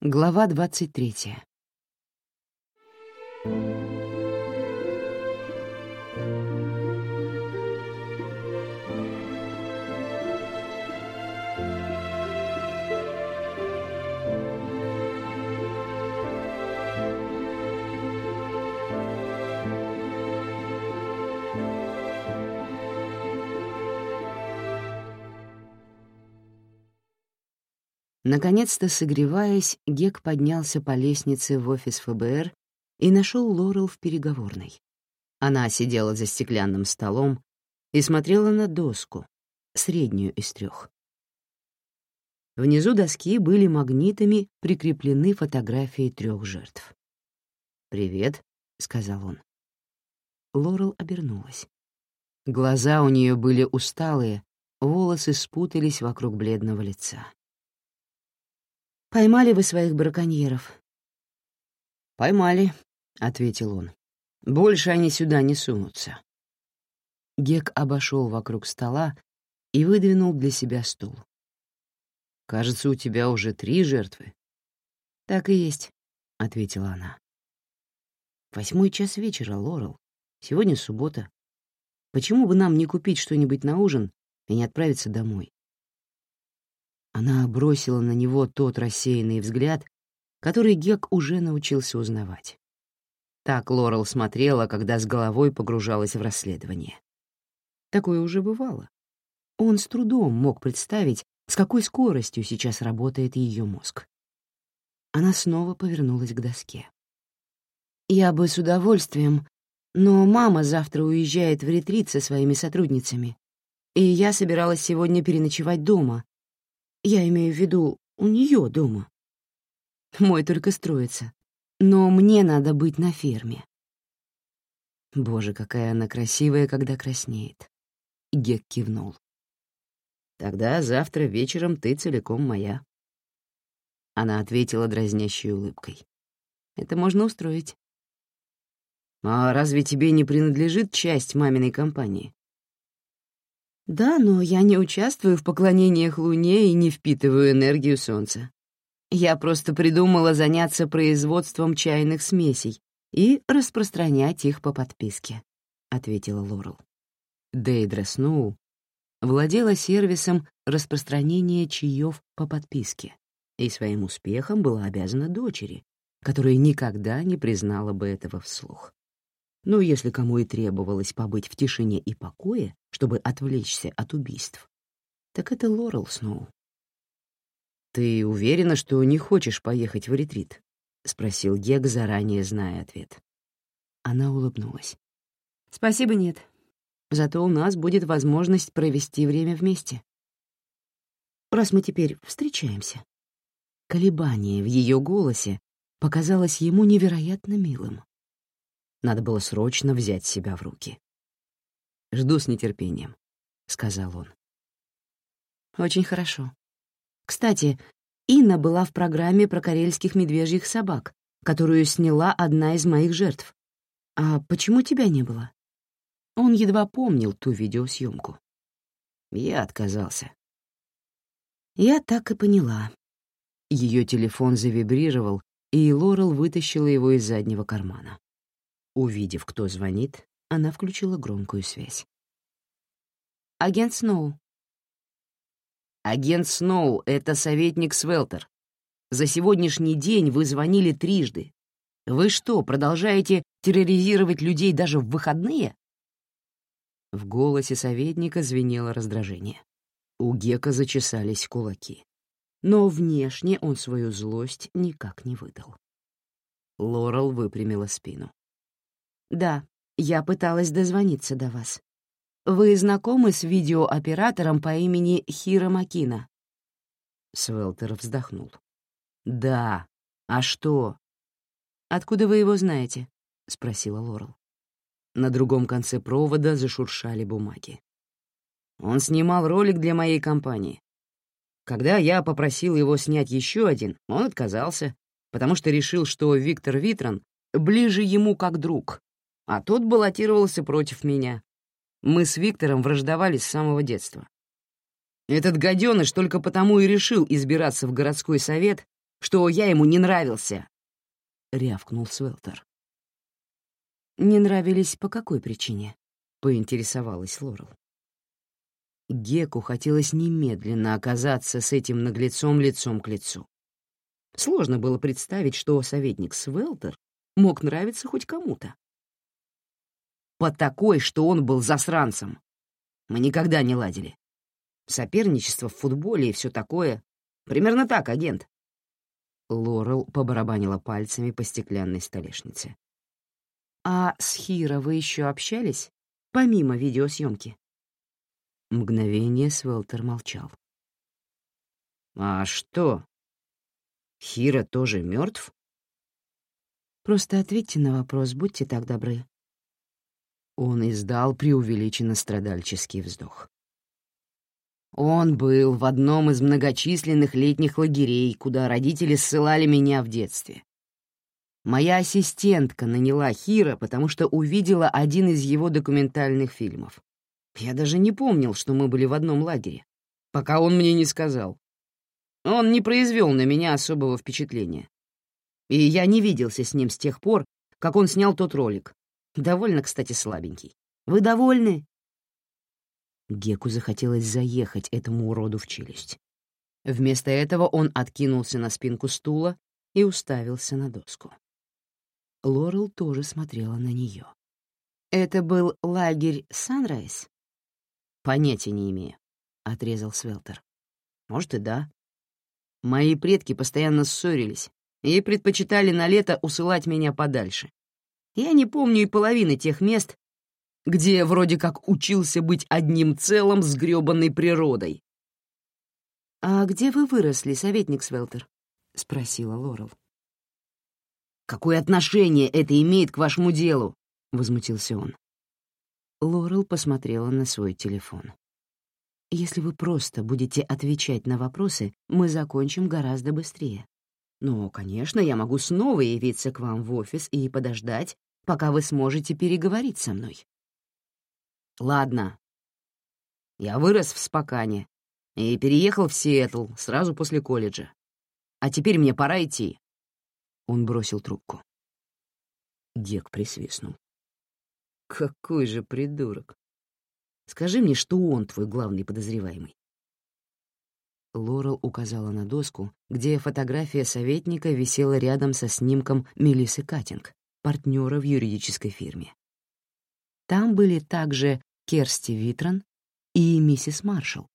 Глава 23. Наконец-то, согреваясь, Гек поднялся по лестнице в офис ФБР и нашел Лорел в переговорной. Она сидела за стеклянным столом и смотрела на доску, среднюю из трех. Внизу доски были магнитами прикреплены фотографии трех жертв. «Привет», — сказал он. Лорел обернулась. Глаза у нее были усталые, волосы спутались вокруг бледного лица. Поймали вы своих браконьеров?» «Поймали», — ответил он. «Больше они сюда не сунутся». Гек обошел вокруг стола и выдвинул для себя стул. «Кажется, у тебя уже три жертвы». «Так и есть», — ответила она. «Восьмой час вечера, Лорел. Сегодня суббота. Почему бы нам не купить что-нибудь на ужин и не отправиться домой?» Она бросила на него тот рассеянный взгляд, который Гек уже научился узнавать. Так Лорел смотрела, когда с головой погружалась в расследование. Такое уже бывало. Он с трудом мог представить, с какой скоростью сейчас работает ее мозг. Она снова повернулась к доске. «Я бы с удовольствием, но мама завтра уезжает в ретрит со своими сотрудницами, и я собиралась сегодня переночевать дома, я имею в виду у нее дома. Мой только строится. Но мне надо быть на ферме. Боже, какая она красивая, когда краснеет. Гек кивнул. Тогда завтра вечером ты целиком моя. Она ответила дразнящей улыбкой. Это можно устроить. А разве тебе не принадлежит часть маминой компании? Да, но я не участвую в поклонениях Луне и не впитываю энергию Солнца. Я просто придумала заняться производством чайных смесей и распространять их по подписке», — ответила Лорел. Дейдра Сноу владела сервисом распространения чаев по подписке и своим успехом была обязана дочери, которая никогда не признала бы этого вслух. Но если кому и требовалось побыть в тишине и покое, чтобы отвлечься от убийств, так это Лорел Сноу. «Ты уверена, что не хочешь поехать в ретрит?» — спросил Гек, заранее зная ответ. Она улыбнулась. «Спасибо, нет. Зато у нас будет возможность провести время вместе. Раз мы теперь встречаемся». Колебание в ее голосе показалось ему невероятно милым. Надо было срочно взять себя в руки. «Жду с нетерпением», — сказал он. «Очень хорошо. Кстати, Инна была в программе про карельских медвежьих собак, которую сняла одна из моих жертв. А почему тебя не было?» Он едва помнил ту видеосъемку. Я отказался. Я так и поняла. Ее телефон завибрировал, и Лорел вытащила его из заднего кармана. Увидев, кто звонит, она включила громкую связь. «Агент Сноу». «Агент Сноу — это советник Свелтер. За сегодняшний день вы звонили трижды. Вы что, продолжаете терроризировать людей даже в выходные?» В голосе советника звенело раздражение. У Гека зачесались кулаки. Но внешне он свою злость никак не выдал. Лорел выпрямила спину. «Да, я пыталась дозвониться до вас. Вы знакомы с видеооператором по имени Хиро Макина?» Свелтер вздохнул. «Да. А что?» «Откуда вы его знаете?» — спросила Лорел. На другом конце провода зашуршали бумаги. Он снимал ролик для моей компании. Когда я попросил его снять еще один, он отказался, потому что решил, что Виктор Витрон ближе ему как друг, а тот баллотировался против меня. Мы с Виктором враждовали с самого детства. Этот гаденыш только потому и решил избираться в городской совет, что я ему не нравился!» — рявкнул Свелтер. «Не нравились по какой причине?» — поинтересовалась Лорел. Геку хотелось немедленно оказаться с этим наглецом лицом к лицу. Сложно было представить, что советник Свелтер мог нравиться хоть кому-то. По такой, что он был засранцем. Мы никогда не ладили. Соперничество в футболе и все такое. Примерно так, агент. Лорел побарабанила пальцами по стеклянной столешнице. «А с Хиро вы еще общались, помимо видеосъемки?» Мгновение Свелтер молчал. «А что? Хира тоже мертв? Просто ответьте на вопрос, будьте так добры. Он издал преувеличенно страдальческий вздох. Он был в одном из многочисленных летних лагерей, куда родители ссылали меня в детстве. Моя ассистентка наняла Хира, потому что увидела один из его документальных фильмов. Я даже не помнил, что мы были в одном лагере, пока он мне не сказал. Он не произвел на меня особого впечатления. И я не виделся с ним с тех пор, как он снял тот ролик. Довольно, кстати, слабенький. Вы довольны?» Геку захотелось заехать этому уроду в челюсть. Вместо этого он откинулся на спинку стула и уставился на доску. Лорел тоже смотрела на нее. «Это был лагерь Санрайз?» «Понятия не имею», — отрезал Свелтер. «Может, и да. Мои предки постоянно ссорились и предпочитали на лето усылать меня подальше. Я не помню и половины тех мест, где вроде как учился быть одним целым с грёбаной природой. «А где вы выросли, советник Свелтер?» — спросила Лорел. «Какое отношение это имеет к вашему делу?» — возмутился он. Лорел посмотрела на свой телефон. «Если вы просто будете отвечать на вопросы, мы закончим гораздо быстрее. Но, конечно, я могу снова явиться к вам в офис и подождать, пока вы сможете переговорить со мной». «Ладно. Я вырос в Спокане и переехал в Сиэтл сразу после колледжа. А теперь мне пора идти». Он бросил трубку. Гек присвистнул. Какой же придурок. Скажи мне, что он твой главный подозреваемый. Лорел указала на доску, где фотография советника висела рядом со снимком Мелисы Катинг, партнера в юридической фирме. Там были также Керсти Витрон и миссис Маршалл.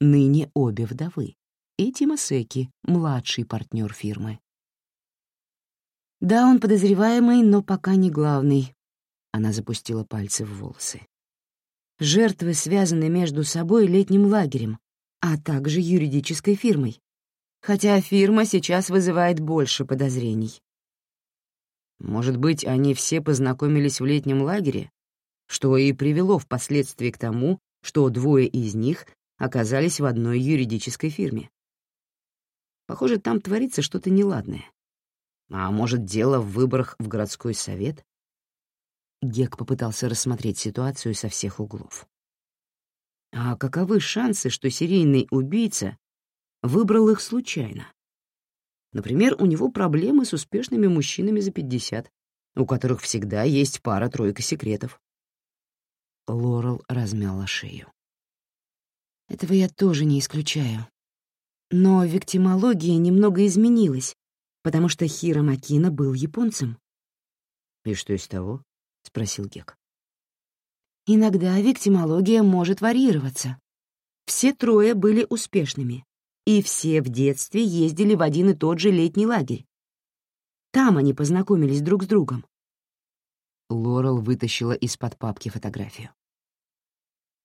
Ныне обе вдовы, и Тимасеки, младший партнер фирмы. Да, он подозреваемый, но пока не главный, она запустила пальцы в волосы. Жертвы связаны между собой летним лагерем, а также юридической фирмой. Хотя фирма сейчас вызывает больше подозрений. Может быть, они все познакомились в летнем лагере, что и привело впоследствии к тому, что двое из них оказались в одной юридической фирме. Похоже, там творится что-то неладное. А может, дело в выборах в городской совет? Гек попытался рассмотреть ситуацию со всех углов. А каковы шансы, что серийный убийца выбрал их случайно? Например, у него проблемы с успешными мужчинами за 50, у которых всегда есть пара-тройка секретов. Лорел размяла шею. Этого я тоже не исключаю. Но виктимология немного изменилась, потому что Хиро Макина был японцем. И что из того? — спросил Гек. «Иногда виктимология может варьироваться. Все трое были успешными, и все в детстве ездили в один и тот же летний лагерь. Там они познакомились друг с другом». Лорел вытащила из-под папки фотографию.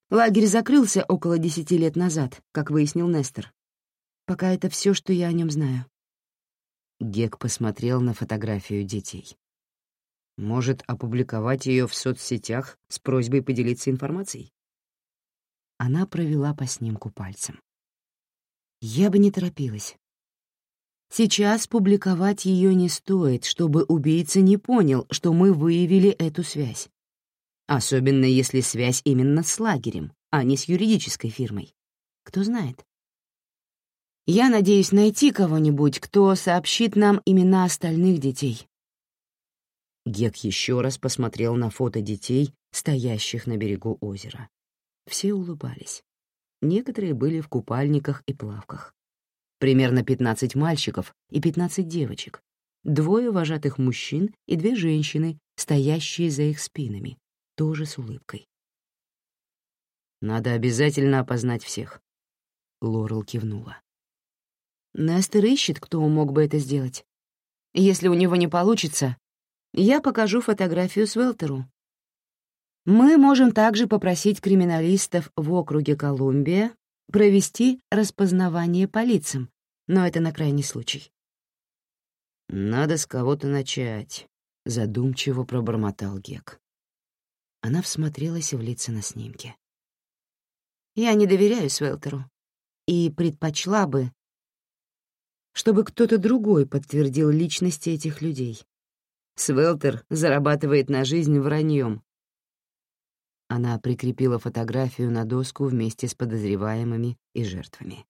Лагерь закрылся около десяти лет назад, как выяснил Нестер. Пока это все, что я о нем знаю. Гек посмотрел на фотографию детей. Может, опубликовать ее в соцсетях с просьбой поделиться информацией? Она провела по снимку пальцем. Я бы не торопилась. Сейчас публиковать ее не стоит, чтобы убийца не понял, что мы выявили эту связь. Особенно если связь именно с лагерем, а не с юридической фирмой. Кто знает. Я надеюсь найти кого-нибудь, кто сообщит нам имена остальных детей». Гек еще раз посмотрел на фото детей, стоящих на берегу озера. Все улыбались. Некоторые были в купальниках и плавках. Примерно 15 мальчиков и 15 девочек. Двое вожатых мужчин и две женщины, стоящие за их спинами, тоже с улыбкой. «Надо обязательно опознать всех», — Лорел кивнула. «Нестер ищет, кто мог бы это сделать. Если у него не получится, я покажу фотографию Свелтеру. Мы можем также попросить криминалистов в округе Колумбия провести распознавание по лицам, но это на крайний случай. «Надо с кого-то начать», — задумчиво пробормотал Гек. Она всмотрелась в лица на снимке. «Я не доверяю Свелтеру и предпочла бы, чтобы кто-то другой подтвердил личности этих людей. Свелтер зарабатывает на жизнь враньем. Она прикрепила фотографию на доску вместе с подозреваемыми и жертвами.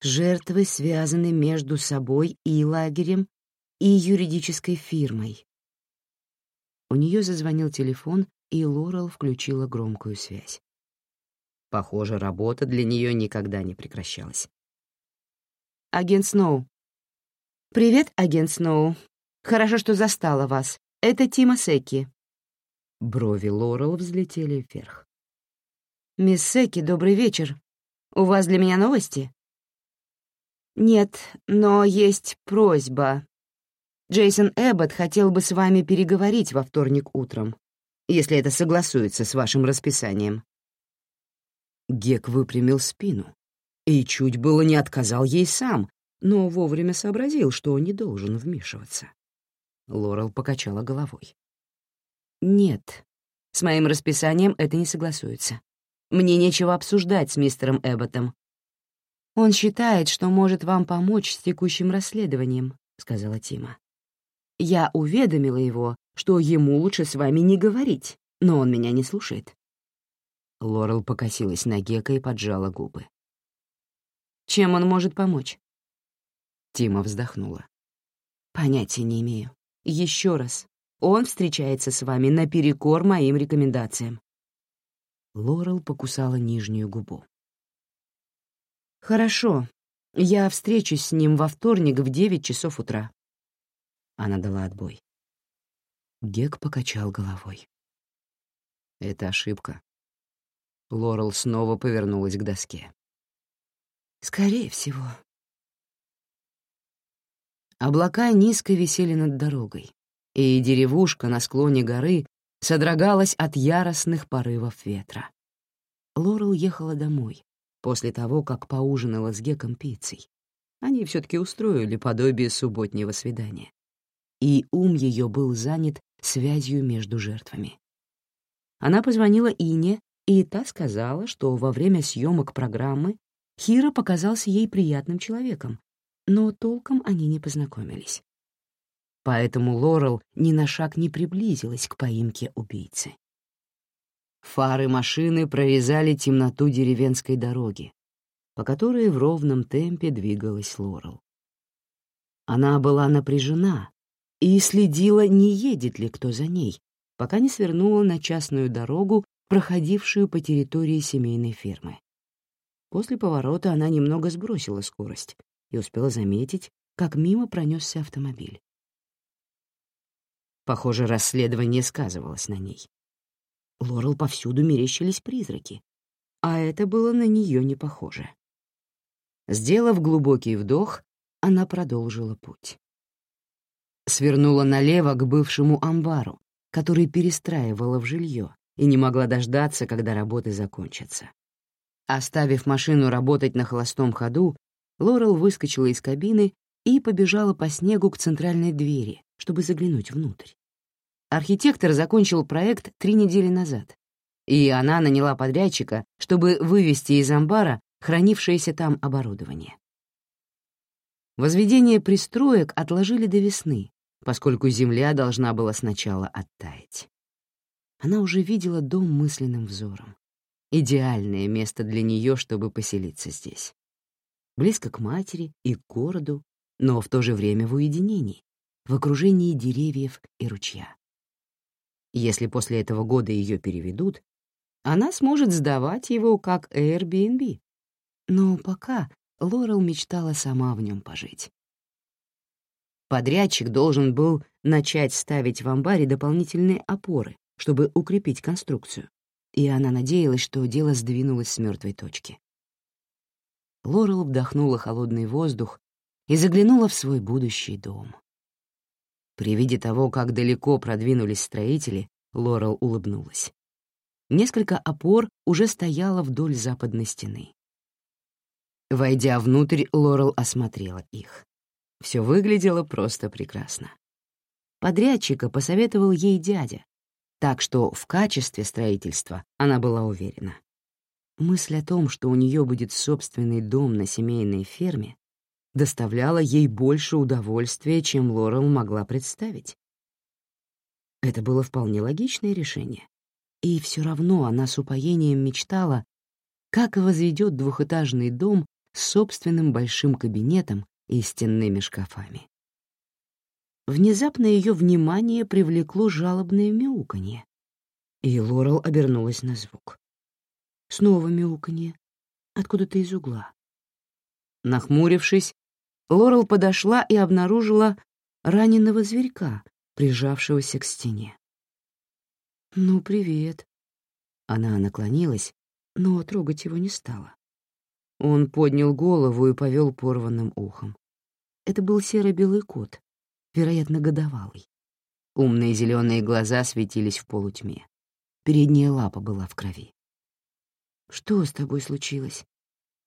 Жертвы связаны между собой и лагерем, и юридической фирмой. У нее зазвонил телефон, и Лорел включила громкую связь. Похоже, работа для нее никогда не прекращалась. «Агент Сноу». «Привет, агент Сноу. Хорошо, что застала вас. Это Тима Секи». Брови Лорел взлетели вверх. «Мисс Секи, добрый вечер. У вас для меня новости?» «Нет, но есть просьба. Джейсон Эббот хотел бы с вами переговорить во вторник утром, если это согласуется с вашим расписанием». Гек выпрямил спину и чуть было не отказал ей сам, но вовремя сообразил, что не должен вмешиваться. Лорел покачала головой. «Нет, с моим расписанием это не согласуется. Мне нечего обсуждать с мистером Эбботом. Он считает, что может вам помочь с текущим расследованием», — сказала Тима. «Я уведомила его, что ему лучше с вами не говорить, но он меня не слушает». Лорел покосилась на Гека и поджала губы. «Чем он может помочь?» Тима вздохнула. «Понятия не имею. Еще раз, он встречается с вами наперекор моим рекомендациям». Лорел покусала нижнюю губу. «Хорошо, я встречусь с ним во вторник в девять часов утра». Она дала отбой. Гек покачал головой. «Это ошибка». Лорел снова повернулась к доске. «Скорее всего», Облака низко висели над дорогой, и деревушка на склоне горы содрогалась от яростных порывов ветра. Лорел ехала домой после того, как поужинала с Геком пиццей. Они все таки устроили подобие субботнего свидания. И ум ее был занят связью между жертвами. Она позвонила Ине, и та сказала, что во время съемок программы Хира показался ей приятным человеком, но толком они не познакомились. Поэтому Лорел ни на шаг не приблизилась к поимке убийцы. Фары машины прорезали темноту деревенской дороги, по которой в ровном темпе двигалась Лорел. Она была напряжена и следила, не едет ли кто за ней, пока не свернула на частную дорогу, проходившую по территории семейной фермы. После поворота она немного сбросила скорость, и успела заметить, как мимо пронесся автомобиль. Похоже, расследование сказывалось на ней. Лорел повсюду мерещились призраки, а это было на нее не похоже. Сделав глубокий вдох, она продолжила путь. Свернула налево к бывшему амбару, который перестраивала в жилье и не могла дождаться, когда работы закончатся. Оставив машину работать на холостом ходу, Лорел выскочила из кабины и побежала по снегу к центральной двери, чтобы заглянуть внутрь. Архитектор закончил проект три недели назад, и она наняла подрядчика, чтобы вывести из амбара хранившееся там оборудование. Возведение пристроек отложили до весны, поскольку земля должна была сначала оттаять. Она уже видела дом мысленным взором. Идеальное место для нее, чтобы поселиться здесь. близко к матери и к городу, но в то же время в уединении, в окружении деревьев и ручья. Если после этого года ее переведут, она сможет сдавать его как Airbnb. Но пока Лорел мечтала сама в нем пожить. Подрядчик должен был начать ставить в амбаре дополнительные опоры, чтобы укрепить конструкцию, и она надеялась, что дело сдвинулось с мертвой точки. Лорел вдохнула холодный воздух и заглянула в свой будущий дом. При виде того, как далеко продвинулись строители, Лорел улыбнулась. Несколько опор уже стояло вдоль западной стены. Войдя внутрь, Лорел осмотрела их. Все выглядело просто прекрасно. Подрядчика посоветовал ей дядя, так что в качестве строительства она была уверена. Мысль о том, что у нее будет собственный дом на семейной ферме, доставляла ей больше удовольствия, чем Лорел могла представить. Это было вполне логичное решение. И все равно она с упоением мечтала, как возведет двухэтажный дом с собственным большим кабинетом и стенными шкафами. Внезапно ее внимание привлекло жалобное мяуканье, и Лорел обернулась на звук. Снова мяуканье, откуда-то из угла. Нахмурившись, Лорел подошла и обнаружила раненого зверька, прижавшегося к стене. «Ну, привет». Она наклонилась, но трогать его не стала. Он поднял голову и повел порванным ухом. Это был серо-белый кот, вероятно, годовалый. Умные зеленые глаза светились в полутьме. Передняя лапа была в крови. «Что с тобой случилось?» —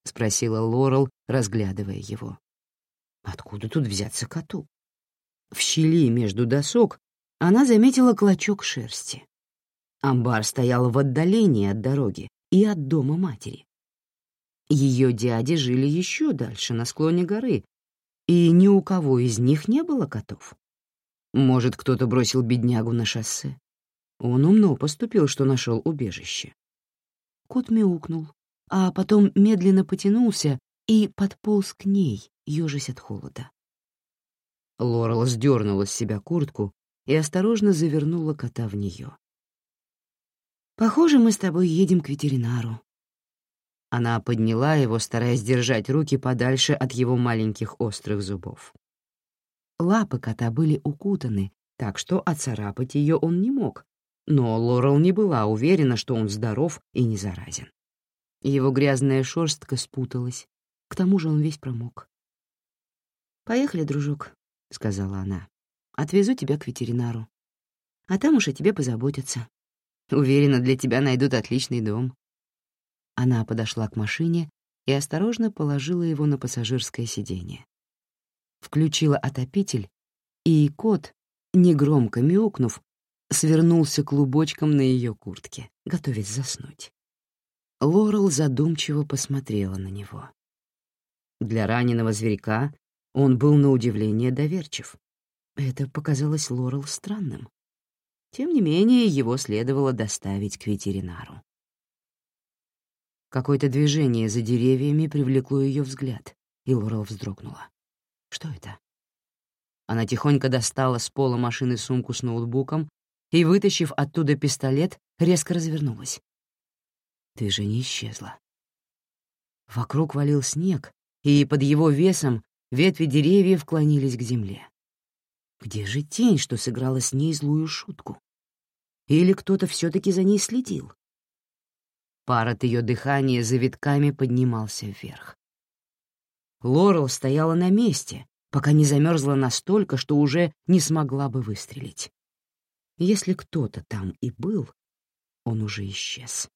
спросила Лорел, разглядывая его. «Откуда тут взяться коту?» В щели между досок она заметила клочок шерсти. Амбар стоял в отдалении от дороги и от дома матери. Ее дяди жили еще дальше, на склоне горы, и ни у кого из них не было котов. Может, кто-то бросил беднягу на шоссе. Он умно поступил, что нашел убежище. Кот мяукнул, а потом медленно потянулся и подполз к ней, ежась от холода. Лорел сдернула с себя куртку и осторожно завернула кота в нее. «Похоже, мы с тобой едем к ветеринару», она подняла его, стараясь держать руки подальше от его маленьких острых зубов. Лапы кота были укутаны, так что оцарапать ее он не мог, но Лорел не была уверена, что он здоров и не заразен. Его грязная шерстка спуталась, к тому же он весь промок. «Поехали, дружок», — сказала она. «Отвезу тебя к ветеринару. А там уж о тебе позаботятся. Уверена, для тебя найдут отличный дом». Она подошла к машине и осторожно положила его на пассажирское сиденье. Включила отопитель, и кот, негромко мяукнув, свернулся клубочком на ее куртке, готовясь заснуть. Лорел задумчиво посмотрела на него. Для раненого зверька он был на удивление доверчив. Это показалось Лорел странным. Тем не менее, его следовало доставить к ветеринару. Какое-то движение за деревьями привлекло ее взгляд, и Лорел вздрогнула. Что это? Она тихонько достала с пола машины сумку с ноутбуком и, вытащив оттуда пистолет, резко развернулась. Движение исчезло. Вокруг валил снег, и под его весом ветви деревьев клонились к земле. Где же тень, что сыграла с ней злую шутку? Или кто-то все таки за ней следил? Пар от ее дыхания за витками поднимался вверх. Лорел стояла на месте, пока не замерзла настолько, что уже не смогла бы выстрелить. Если кто-то там и был, он уже исчез.